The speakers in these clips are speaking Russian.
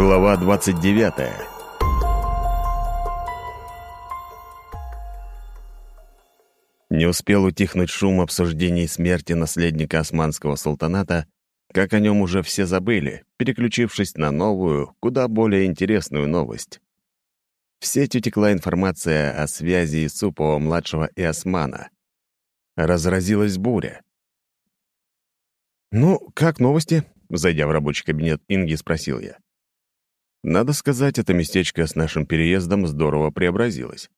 Глава 29 Не успел утихнуть шум обсуждений смерти наследника османского султаната, как о нем уже все забыли, переключившись на новую, куда более интересную новость. В сеть утекла информация о связи Исупова-младшего и Османа. Разразилась буря. «Ну, как новости?» — зайдя в рабочий кабинет Инги, спросил я. Надо сказать, это местечко с нашим переездом здорово преобразилось.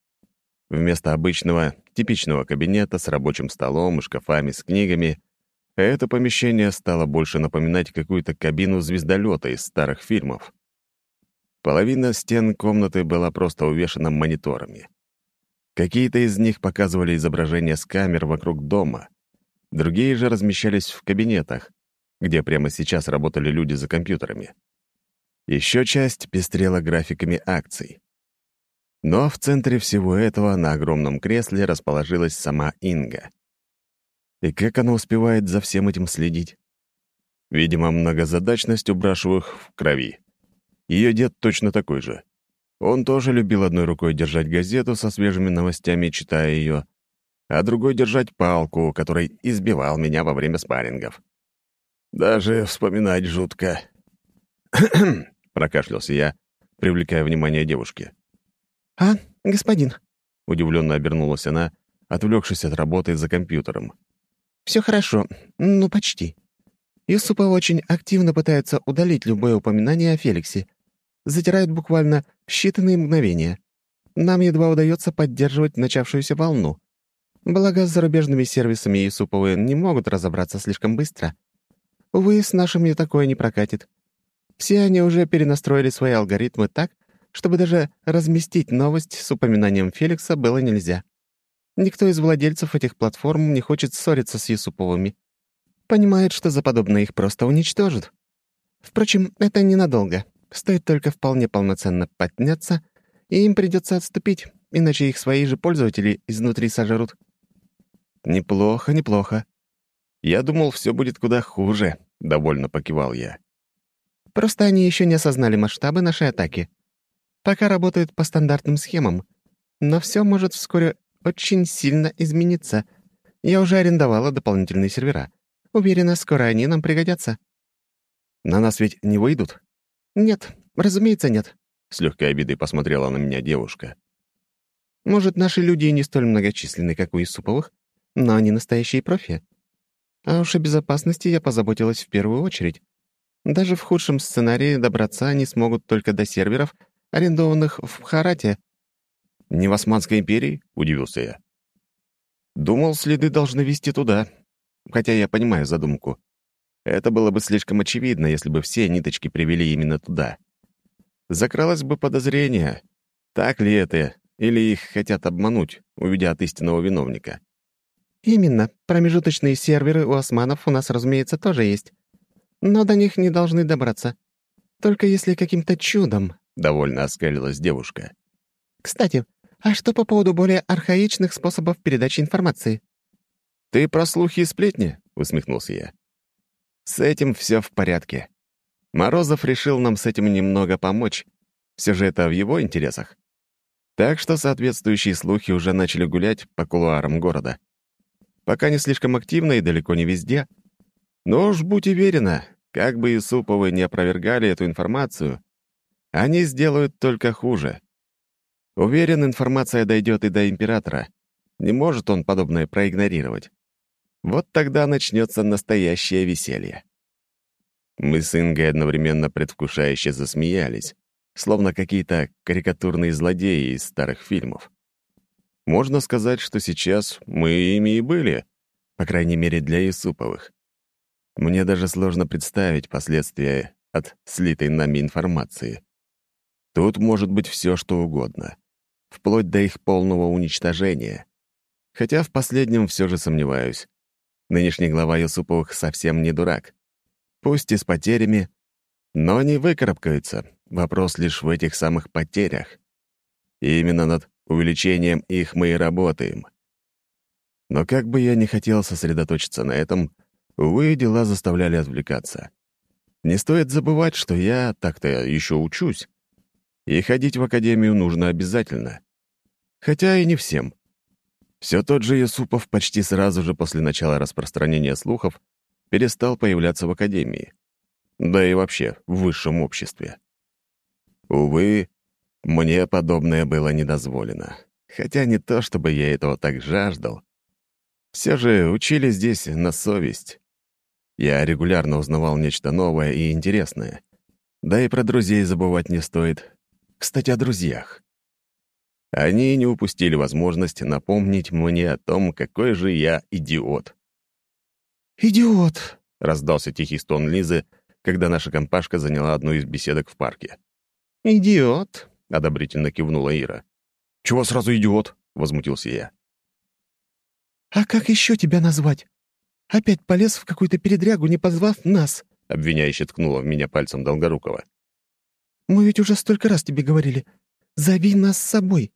Вместо обычного, типичного кабинета с рабочим столом и шкафами с книгами, это помещение стало больше напоминать какую-то кабину звездолета из старых фильмов. Половина стен комнаты была просто увешана мониторами. Какие-то из них показывали изображения с камер вокруг дома, другие же размещались в кабинетах, где прямо сейчас работали люди за компьютерами. Еще часть пестрела графиками акций. Но в центре всего этого на огромном кресле расположилась сама Инга. И как она успевает за всем этим следить? Видимо, многозадачность у Брашевых в крови. Ее дед точно такой же. Он тоже любил одной рукой держать газету со свежими новостями, читая ее, а другой держать палку, которой избивал меня во время спаррингов. Даже вспоминать жутко. — прокашлялся я, привлекая внимание девушки. «А, господин?» — удивленно обернулась она, отвлекшись от работы за компьютером. «Все хорошо, ну, почти. Юсупа очень активно пытается удалить любое упоминание о Феликсе. Затирает буквально считанные мгновения. Нам едва удается поддерживать начавшуюся волну. Благо, с зарубежными сервисами Юсуповы не могут разобраться слишком быстро. Увы, с нашими такое не прокатит. Все они уже перенастроили свои алгоритмы так, чтобы даже разместить новость с упоминанием Феликса было нельзя. Никто из владельцев этих платформ не хочет ссориться с Юсуповыми. Понимает, что за подобное их просто уничтожат. Впрочем, это ненадолго. Стоит только вполне полноценно подняться, и им придется отступить, иначе их свои же пользователи изнутри сожрут. «Неплохо, неплохо. Я думал, все будет куда хуже», — довольно покивал я. Просто они еще не осознали масштабы нашей атаки. Пока работают по стандартным схемам. Но все может вскоре очень сильно измениться. Я уже арендовала дополнительные сервера. Уверена, скоро они нам пригодятся. На нас ведь не выйдут? Нет, разумеется, нет. С легкой обидой посмотрела на меня девушка. Может, наши люди и не столь многочисленны, как у Исуповых, но они настоящие профи. А уж о безопасности я позаботилась в первую очередь. Даже в худшем сценарии добраться они смогут только до серверов, арендованных в Харате. «Не в Османской империи?» — удивился я. «Думал, следы должны вести туда. Хотя я понимаю задумку. Это было бы слишком очевидно, если бы все ниточки привели именно туда. Закралось бы подозрение, так ли это, или их хотят обмануть, увидя от истинного виновника. «Именно. Промежуточные серверы у османов у нас, разумеется, тоже есть но до них не должны добраться. Только если каким-то чудом», — довольно оскалилась девушка. «Кстати, а что по поводу более архаичных способов передачи информации?» «Ты про слухи и сплетни?» — усмехнулся я. «С этим все в порядке. Морозов решил нам с этим немного помочь. Все же это в его интересах. Так что соответствующие слухи уже начали гулять по кулуарам города. Пока не слишком активно и далеко не везде, но уж будь уверена, как бы Исуповы не опровергали эту информацию, они сделают только хуже. Уверен, информация дойдет и до императора. Не может он подобное проигнорировать. Вот тогда начнется настоящее веселье. Мы с Ингой одновременно предвкушающе засмеялись, словно какие-то карикатурные злодеи из старых фильмов. Можно сказать, что сейчас мы ими и были, по крайней мере, для Исуповых. Мне даже сложно представить последствия от слитой нами информации. Тут может быть все, что угодно, вплоть до их полного уничтожения. Хотя в последнем все же сомневаюсь. Нынешний глава Юсуповых совсем не дурак. Пусть и с потерями, но не выкарабкаются. Вопрос лишь в этих самых потерях. И именно над увеличением их мы и работаем. Но как бы я ни хотел сосредоточиться на этом, Увы, дела заставляли отвлекаться. Не стоит забывать, что я так-то еще учусь, и ходить в академию нужно обязательно. Хотя и не всем. Все тот же Юсупов почти сразу же после начала распространения слухов перестал появляться в академии. Да и вообще в высшем обществе. Увы, мне подобное было недозволено. Хотя не то, чтобы я этого так жаждал. Все же учили здесь на совесть. Я регулярно узнавал нечто новое и интересное. Да и про друзей забывать не стоит. Кстати, о друзьях. Они не упустили возможность напомнить мне о том, какой же я идиот. «Идиот!» — раздался тихий стон Лизы, когда наша компашка заняла одну из беседок в парке. «Идиот!» — одобрительно кивнула Ира. «Чего сразу идиот?» — возмутился я. «А как еще тебя назвать? Опять полез в какую-то передрягу, не позвав нас?» — обвиняюще ткнула в меня пальцем Долгорукова. «Мы ведь уже столько раз тебе говорили. Зови нас с собой.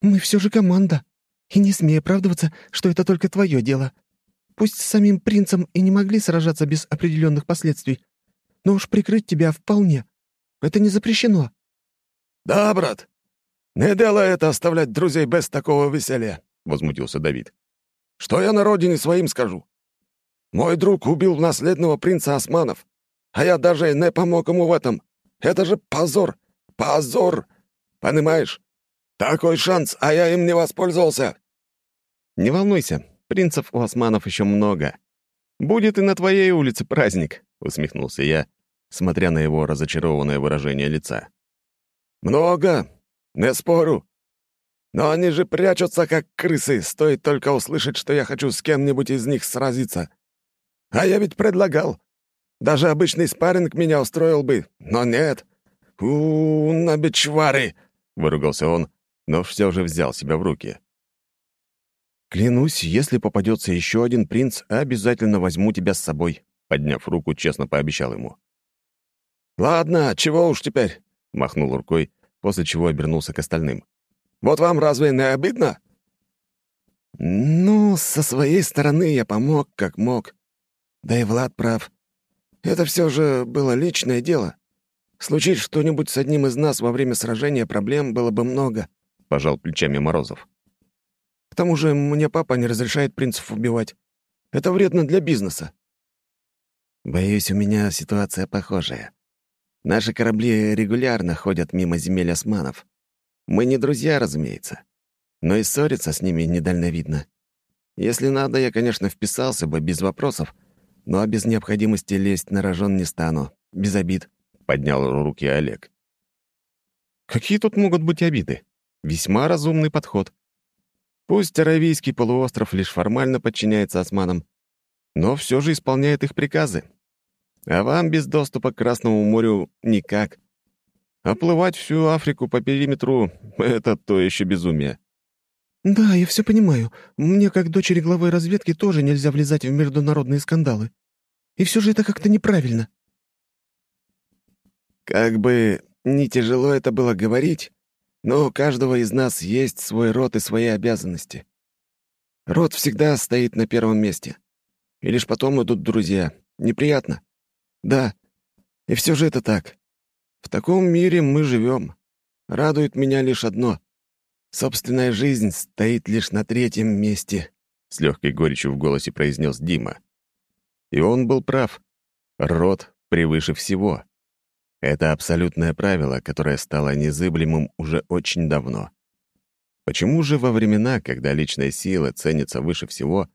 Мы все же команда. И не смей оправдываться, что это только твое дело. Пусть с самим принцем и не могли сражаться без определенных последствий, но уж прикрыть тебя вполне. Это не запрещено». «Да, брат. Не дело это оставлять друзей без такого веселья», — возмутился Давид. «Что я на родине своим скажу? Мой друг убил наследного принца Османов, а я даже не помог ему в этом. Это же позор! Позор! Понимаешь? Такой шанс, а я им не воспользовался!» «Не волнуйся, принцев у османов еще много. Будет и на твоей улице праздник», — усмехнулся я, смотря на его разочарованное выражение лица. «Много, не спорю. Но они же прячутся, как крысы, стоит только услышать, что я хочу с кем-нибудь из них сразиться. А я ведь предлагал. Даже обычный спарринг меня устроил бы, но нет. у, -у, -у на бичвары!» — выругался он, но все же взял себя в руки. «Клянусь, если попадется еще один принц, обязательно возьму тебя с собой», — подняв руку, честно пообещал ему. «Ладно, чего уж теперь?» — махнул рукой, после чего обернулся к остальным. «Вот вам разве не обидно?» «Ну, со своей стороны я помог, как мог. Да и Влад прав. Это все же было личное дело. Случись что-нибудь с одним из нас во время сражения, проблем было бы много», — пожал плечами Морозов. К тому же мне папа не разрешает принцев убивать. Это вредно для бизнеса». «Боюсь, у меня ситуация похожая. Наши корабли регулярно ходят мимо земель османов. Мы не друзья, разумеется. Но и ссориться с ними недальновидно. Если надо, я, конечно, вписался бы без вопросов, но без необходимости лезть на рожон не стану. Без обид», — поднял руки Олег. «Какие тут могут быть обиды? Весьма разумный подход. Пусть Аравийский полуостров лишь формально подчиняется османам, но все же исполняет их приказы. А вам без доступа к Красному морю никак. Оплывать всю Африку по периметру — это то еще безумие. «Да, я все понимаю. Мне, как дочери главы разведки, тоже нельзя влезать в международные скандалы. И все же это как-то неправильно». «Как бы не тяжело это было говорить, но у каждого из нас есть свой род и свои обязанности. Род всегда стоит на первом месте. И лишь потом идут друзья. Неприятно? Да. И все же это так. В таком мире мы живем. Радует меня лишь одно. Собственная жизнь стоит лишь на третьем месте, — с легкой горечью в голосе произнес Дима. И он был прав. Род превыше всего. Это абсолютное правило, которое стало незыблемым уже очень давно. Почему же во времена, когда личная сила ценится выше всего,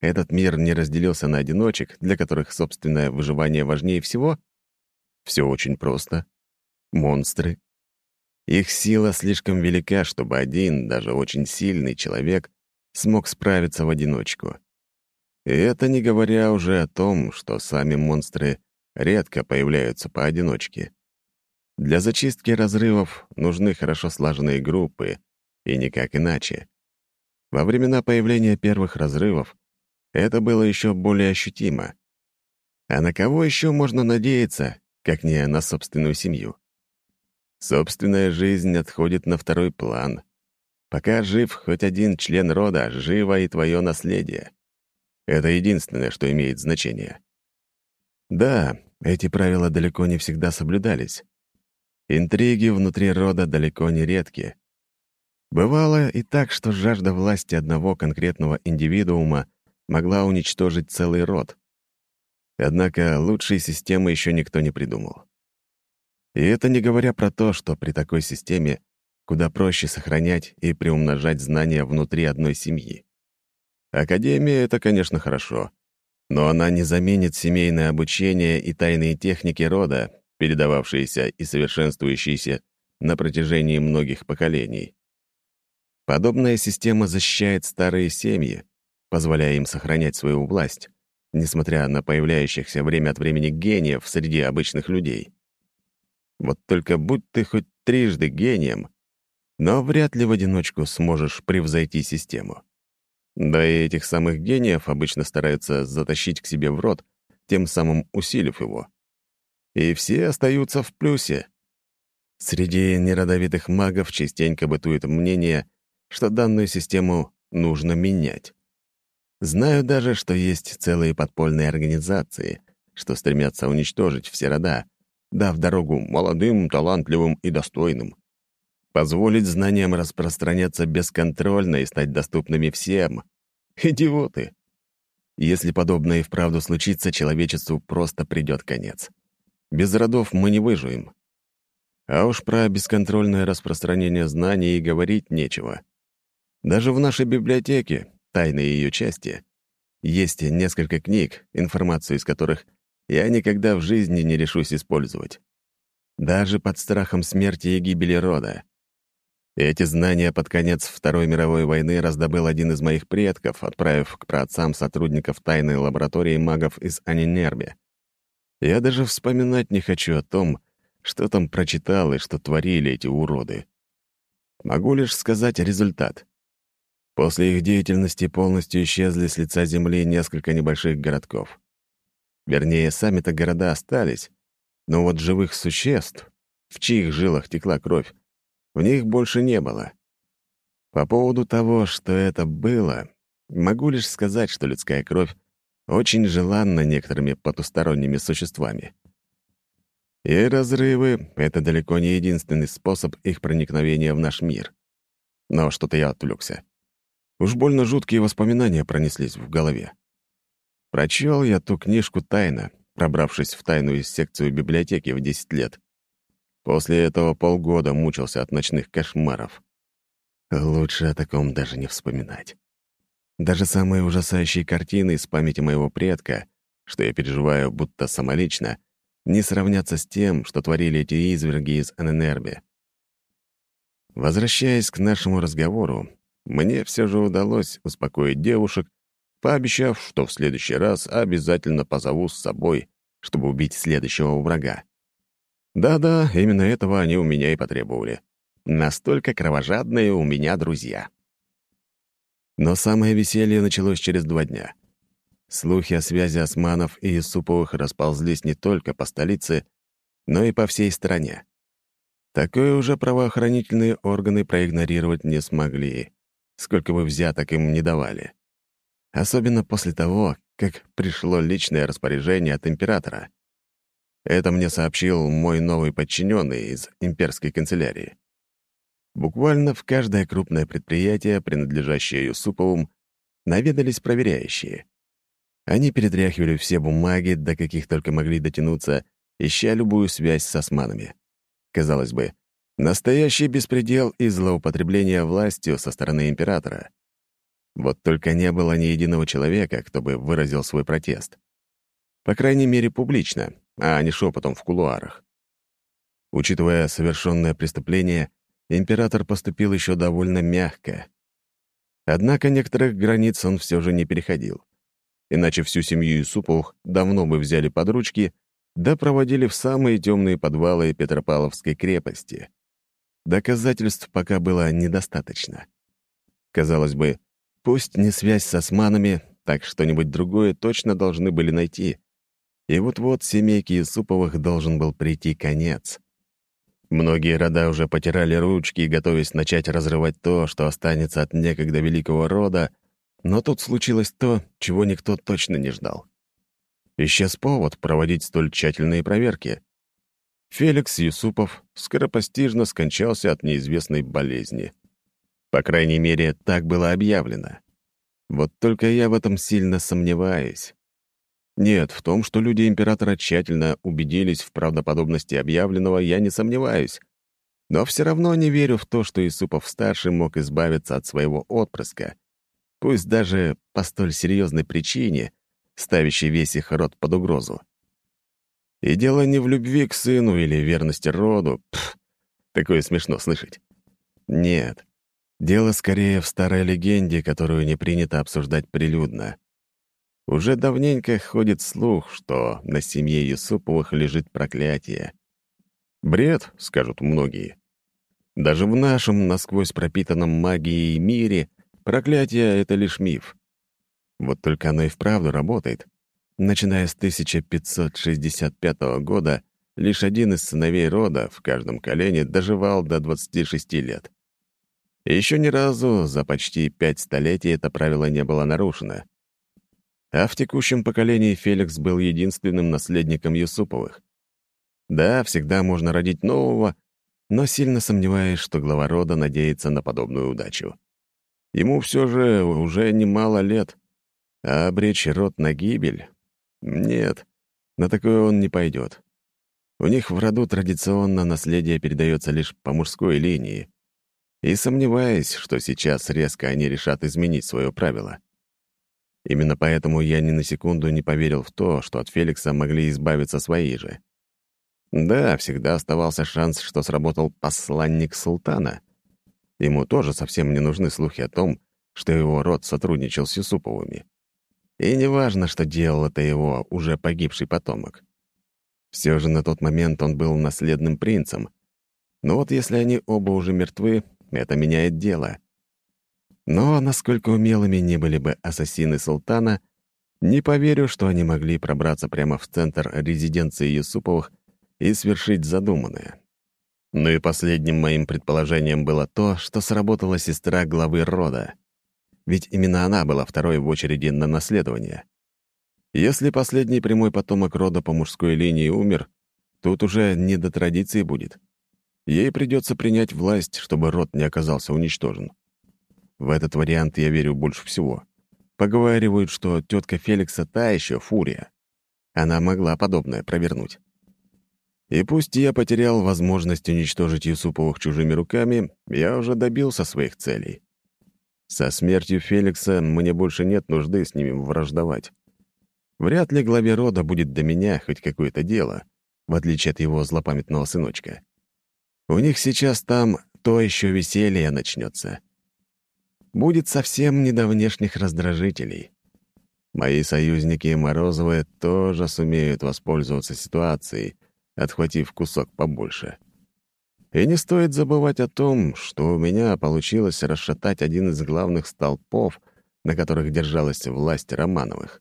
этот мир не разделился на одиночек, для которых собственное выживание важнее всего? Все очень просто. Монстры. Их сила слишком велика, чтобы один, даже очень сильный человек, смог справиться в одиночку. И это не говоря уже о том, что сами монстры редко появляются поодиночке. Для зачистки разрывов нужны хорошо слаженные группы, и никак иначе. Во времена появления первых разрывов это было еще более ощутимо. А на кого еще можно надеяться, как не на собственную семью? Собственная жизнь отходит на второй план. Пока жив хоть один член рода, живо и твое наследие. Это единственное, что имеет значение. Да, эти правила далеко не всегда соблюдались. Интриги внутри рода далеко не редки. Бывало и так, что жажда власти одного конкретного индивидуума могла уничтожить целый род. Однако лучшей системы еще никто не придумал. И это не говоря про то, что при такой системе куда проще сохранять и приумножать знания внутри одной семьи. Академия — это, конечно, хорошо, но она не заменит семейное обучение и тайные техники рода, передававшиеся и совершенствующиеся на протяжении многих поколений. Подобная система защищает старые семьи, позволяя им сохранять свою власть, несмотря на появляющихся время от времени гениев среди обычных людей. Вот только будь ты хоть трижды гением, но вряд ли в одиночку сможешь превзойти систему. Да и этих самых гениев обычно стараются затащить к себе в рот, тем самым усилив его. И все остаются в плюсе. Среди неродовитых магов частенько бытует мнение, что данную систему нужно менять. Знаю даже, что есть целые подпольные организации, что стремятся уничтожить все рода, дав дорогу молодым, талантливым и достойным. Позволить знаниям распространяться бесконтрольно и стать доступными всем. Идиоты! Если подобное и вправду случится, человечеству просто придет конец. Без родов мы не выживем. А уж про бесконтрольное распространение знаний и говорить нечего. Даже в нашей библиотеке, тайной ее части, есть несколько книг, информацию из которых я никогда в жизни не решусь использовать. Даже под страхом смерти и гибели рода. Эти знания под конец Второй мировой войны раздобыл один из моих предков, отправив к праотцам сотрудников тайной лаборатории магов из Анинербе. Я даже вспоминать не хочу о том, что там прочитал и что творили эти уроды. Могу лишь сказать результат. После их деятельности полностью исчезли с лица земли несколько небольших городков. Вернее, сами-то города остались, но вот живых существ, в чьих жилах текла кровь, в них больше не было. По поводу того, что это было, могу лишь сказать, что людская кровь очень желанна некоторыми потусторонними существами. И разрывы — это далеко не единственный способ их проникновения в наш мир. Но что-то я отвлекся. Уж больно жуткие воспоминания пронеслись в голове. Прочел я ту книжку тайно, пробравшись в тайную секцию библиотеки в 10 лет. После этого полгода мучился от ночных кошмаров. Лучше о таком даже не вспоминать. Даже самые ужасающие картины из памяти моего предка, что я переживаю будто самолично, не сравнятся с тем, что творили эти изверги из Аненербе. Возвращаясь к нашему разговору, мне все же удалось успокоить девушек, пообещав, что в следующий раз обязательно позову с собой, чтобы убить следующего врага. Да-да, именно этого они у меня и потребовали. Настолько кровожадные у меня друзья. Но самое веселье началось через два дня. Слухи о связи османов и Юсуповых расползлись не только по столице, но и по всей стране. Такое уже правоохранительные органы проигнорировать не смогли, сколько бы взяток им не давали. Особенно после того, как пришло личное распоряжение от императора. Это мне сообщил мой новый подчиненный из имперской канцелярии. Буквально в каждое крупное предприятие, принадлежащее Юсуповым, наведались проверяющие. Они перетряхивали все бумаги, до каких только могли дотянуться, ища любую связь с османами. Казалось бы, настоящий беспредел и злоупотребление властью со стороны императора. Вот только не было ни единого человека, кто бы выразил свой протест. По крайней мере, публично, а не шепотом в кулуарах. Учитывая совершенное преступление, император поступил еще довольно мягко. Однако некоторых границ он все же не переходил. Иначе всю семью Юсуповых давно бы взяли под ручки да проводили в самые темные подвалы Петропавловской крепости. Доказательств пока было недостаточно. Казалось бы, пусть не связь с османами, так что-нибудь другое точно должны были найти, и вот-вот семейке Исуповых должен был прийти конец. Многие рода уже потирали ручки, готовясь начать разрывать то, что останется от некогда великого рода, но тут случилось то, чего никто точно не ждал. исчез повод проводить столь тщательные проверки. Феликс Юсупов скоропостижно скончался от неизвестной болезни. По крайней мере, так было объявлено. Вот только я в этом сильно сомневаюсь. Нет, в том, что люди императора тщательно убедились в правдоподобности объявленного, я не сомневаюсь. Но все равно не верю в то, что Исупов-старший мог избавиться от своего отпрыска, пусть даже по столь серьезной причине, ставящей весь их род под угрозу. И дело не в любви к сыну или верности роду. Пф, такое смешно слышать. Нет. Дело скорее в старой легенде, которую не принято обсуждать прилюдно. Уже давненько ходит слух, что на семье Юсуповых лежит проклятие. Бред, скажут многие. Даже в нашем насквозь пропитанном магией мире проклятие — это лишь миф. Вот только оно и вправду работает. Начиная с 1565 года, лишь один из сыновей рода в каждом колене доживал до 26 лет. И еще ни разу за почти пять столетий это правило не было нарушено. А в текущем поколении Феликс был единственным наследником Юсуповых. Да, всегда можно родить нового, но сильно сомневаюсь, что глава рода надеется на подобную удачу. Ему все же уже немало лет, а обречь род на гибель? Нет, на такое он не пойдет. У них в роду традиционно наследие передается лишь по мужской линии. И сомневаюсь, что сейчас резко они решат изменить свое правило. Именно поэтому я ни на секунду не поверил в то, что от Феликса могли избавиться свои же. Да, всегда оставался шанс, что сработал посланник султана. Ему тоже совсем не нужны слухи о том, что его род сотрудничал с Юсуповыми. И неважно, что делал это его уже погибший потомок. Все же на тот момент он был наследным принцем. Но вот если они оба уже мертвы, это меняет дело. Но насколько умелыми не были бы ассасины султана, не поверю, что они могли пробраться прямо в центр резиденции Юсуповых и свершить задуманное. Ну и последним моим предположением было то, что сработала сестра главы рода. Ведь именно она была второй в очереди на наследование. Если последний прямой потомок рода по мужской линии умер, тут уже не до традиции будет. Ей придется принять власть, чтобы род не оказался уничтожен. В этот вариант я верю больше всего. Поговаривают, что тетка Феликса та еще фурия. Она могла подобное провернуть. И пусть я потерял возможность уничтожить Юсуповых чужими руками, я уже добился своих целей. Со смертью Феликса мне больше нет нужды с ними враждовать. Вряд ли главе рода будет до меня хоть какое-то дело, в отличие от его злопамятного сыночка. У них сейчас там то еще веселье начнется будет совсем не до внешних раздражителей. Мои союзники Морозовы тоже сумеют воспользоваться ситуацией, отхватив кусок побольше. И не стоит забывать о том, что у меня получилось расшатать один из главных столпов, на которых держалась власть Романовых.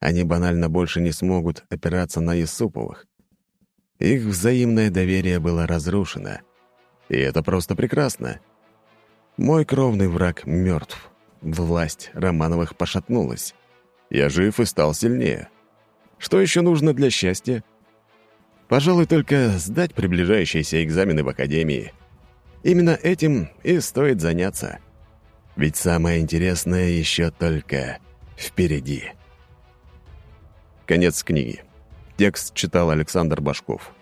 Они банально больше не смогут опираться на Юсуповых. Их взаимное доверие было разрушено. И это просто прекрасно. Мой кровный враг мертв. Власть Романовых пошатнулась. Я жив и стал сильнее. Что еще нужно для счастья? Пожалуй, только сдать приближающиеся экзамены в академии. Именно этим и стоит заняться. Ведь самое интересное еще только впереди. Конец книги. Текст читал Александр Башков.